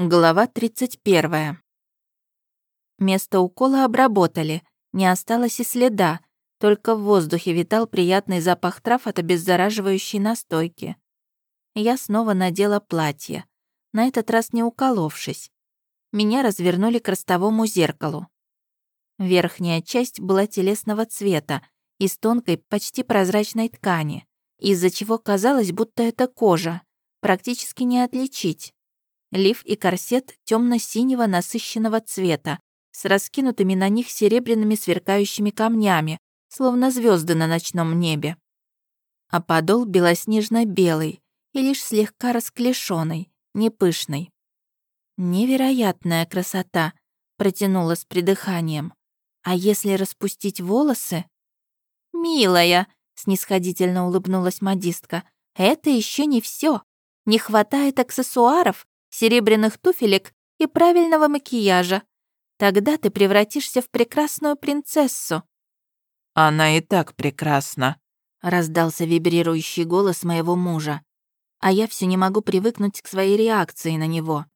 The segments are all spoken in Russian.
Глава 31. Место укола обработали, не осталось и следа, только в воздухе витал приятный запах трав от обеззараживающей настойки. Я снова надела платье, на этот раз не уколовшись. Меня развернули к ростовому зеркалу. Верхняя часть была телесного цвета, из тонкой, почти прозрачной ткани, из-за чего казалось, будто это кожа, практически не отличить. Лиф и корсет темно-синего насыщенного цвета, с раскинутыми на них серебряными сверкающими камнями, словно звезды на ночном небе. А подол белоснежно-белый и лишь слегка расклешенный, не пышный. «Невероятная красота!» — протянула с придыханием. «А если распустить волосы?» «Милая!» — снисходительно улыбнулась модистка. «Это еще не все. Не хватает аксессуаров, серебряных туфелек и правильного макияжа. Тогда ты превратишься в прекрасную принцессу». «Она и так прекрасна», — раздался вибрирующий голос моего мужа. А я все не могу привыкнуть к своей реакции на него.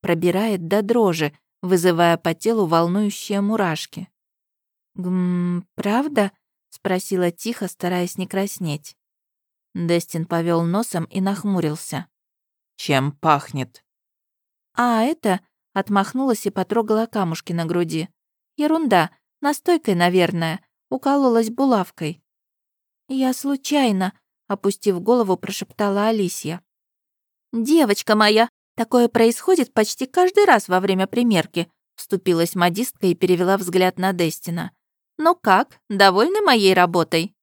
Пробирает до дрожи, вызывая по телу волнующие мурашки. «Гм, правда?» — спросила тихо, стараясь не краснеть. Дестин повел носом и нахмурился. «Чем пахнет?» А это отмахнулась и потрогала камушки на груди. Ерунда, настойкой, наверное, укололась булавкой. Я случайно, опустив голову, прошептала Алисия. Девочка моя, такое происходит почти каждый раз во время примерки, вступилась модистка и перевела взгляд на Дестина. «Ну как, довольны моей работой?»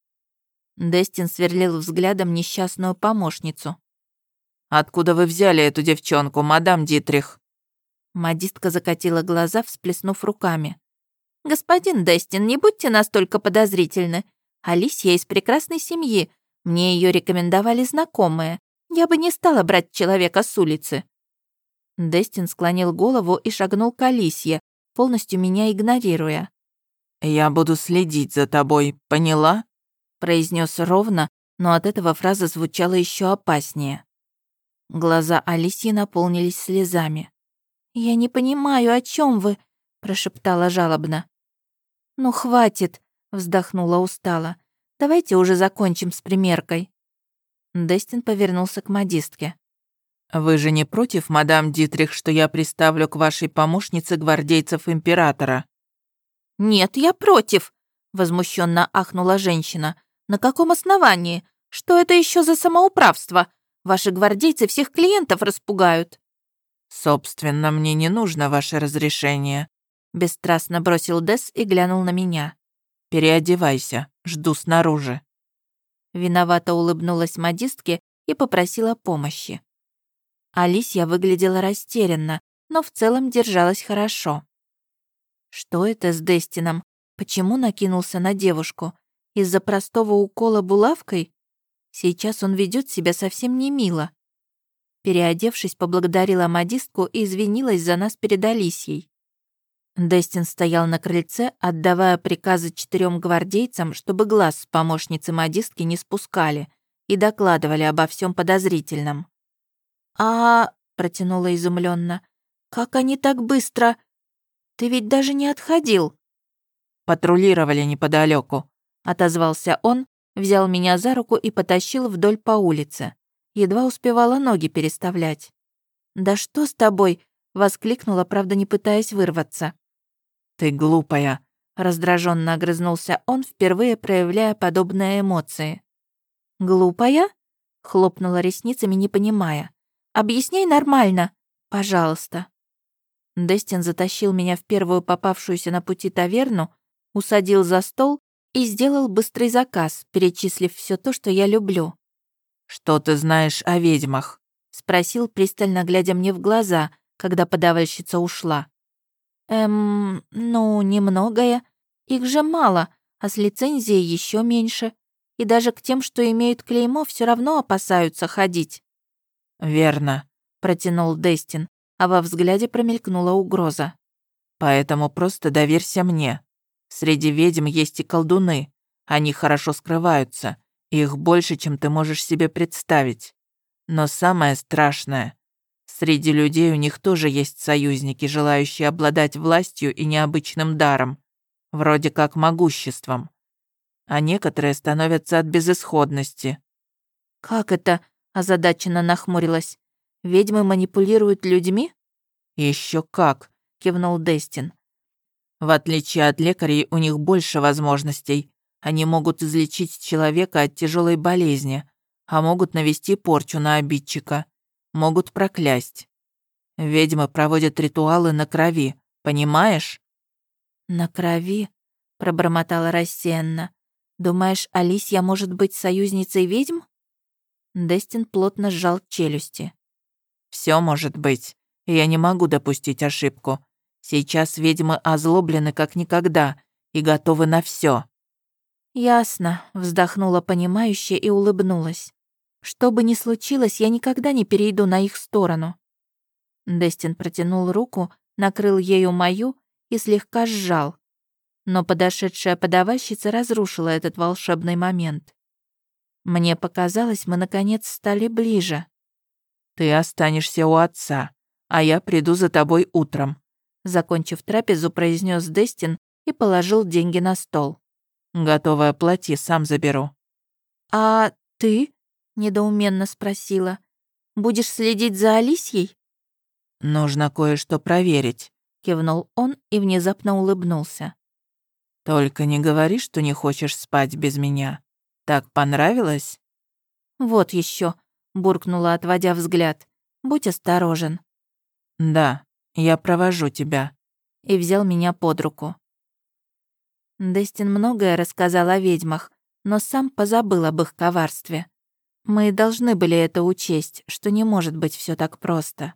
Дестин сверлил взглядом несчастную помощницу. Откуда вы взяли эту девчонку, мадам Дитрих?» Модистка закатила глаза, всплеснув руками. «Господин Дестин, не будьте настолько подозрительны. Алисия из прекрасной семьи. Мне ее рекомендовали знакомые. Я бы не стала брать человека с улицы». Дестин склонил голову и шагнул к Алисье, полностью меня игнорируя. «Я буду следить за тобой, поняла?» произнес ровно, но от этого фраза звучала еще опаснее. Глаза Алисии наполнились слезами. «Я не понимаю, о чем вы?» – прошептала жалобно. «Ну, хватит», – вздохнула устало. «Давайте уже закончим с примеркой». Дестин повернулся к модистке. «Вы же не против, мадам Дитрих, что я приставлю к вашей помощнице гвардейцев императора?» «Нет, я против», — возмущенно ахнула женщина. «На каком основании? Что это еще за самоуправство? Ваши гвардейцы всех клиентов распугают». «Собственно, мне не нужно ваше разрешение», — бесстрастно бросил Дес и глянул на меня. «Переодевайся, жду снаружи». Виновато улыбнулась модистке и попросила помощи. Алисия выглядела растерянно, но в целом держалась хорошо. Что это с Дестином? Почему накинулся на девушку? Из-за простого укола булавкой? Сейчас он ведет себя совсем не мило. Переодевшись, поблагодарила модистку и извинилась за нас перед Алисией. Дестин стоял на крыльце, отдавая приказы четырем гвардейцам, чтобы глаз с помощницы модистки не спускали и докладывали обо всем подозрительном. «А...» — протянула изумленно. «Как они так быстро? Ты ведь даже не отходил». «Патрулировали неподалеку, отозвался он, взял меня за руку и потащил вдоль по улице. Едва успевала ноги переставлять. «Да что с тобой?» — воскликнула, правда, не пытаясь вырваться. «Ты глупая», — раздраженно огрызнулся он, впервые проявляя подобные эмоции. «Глупая?» — хлопнула ресницами, не понимая. «Объясняй нормально, пожалуйста». Дестин затащил меня в первую попавшуюся на пути таверну, усадил за стол и сделал быстрый заказ, перечислив все то, что я люблю. «Что ты знаешь о ведьмах?» — спросил, пристально глядя мне в глаза, когда подавальщица ушла. «Эм, ну, немногое. Их же мало, а с лицензией еще меньше. И даже к тем, что имеют клеймо, все равно опасаются ходить». «Верно», — протянул Дестин, а во взгляде промелькнула угроза. «Поэтому просто доверься мне. Среди ведьм есть и колдуны. Они хорошо скрываются. Их больше, чем ты можешь себе представить. Но самое страшное, Среди людей у них тоже есть союзники, желающие обладать властью и необычным даром, вроде как могуществом. А некоторые становятся от безысходности. «Как это?» – озадаченно нахмурилась. «Ведьмы манипулируют людьми?» Еще как», – кивнул Дестин. «В отличие от лекарей, у них больше возможностей. Они могут излечить человека от тяжелой болезни, а могут навести порчу на обидчика могут проклясть. Ведьмы проводят ритуалы на крови, понимаешь?» «На крови?» — пробормотала рассеянно. «Думаешь, Алисия может быть союзницей ведьм?» Дестин плотно сжал челюсти. Все может быть. Я не могу допустить ошибку. Сейчас ведьмы озлоблены как никогда и готовы на все. «Ясно», — вздохнула понимающе и улыбнулась. Что бы ни случилось, я никогда не перейду на их сторону. Дестин протянул руку, накрыл ею мою и слегка сжал. Но подошедшая подавальщица разрушила этот волшебный момент. Мне показалось, мы наконец стали ближе. «Ты останешься у отца, а я приду за тобой утром», закончив трапезу, произнес Дестин и положил деньги на стол. «Готовое платье сам заберу». «А ты?» недоуменно спросила. «Будешь следить за Алисией?» «Нужно кое-что проверить», — кивнул он и внезапно улыбнулся. «Только не говори, что не хочешь спать без меня. Так понравилось?» «Вот еще, буркнула, отводя взгляд. «Будь осторожен». «Да, я провожу тебя», — и взял меня под руку. Дестин многое рассказал о ведьмах, но сам позабыл об их коварстве. Мы должны были это учесть, что не может быть все так просто.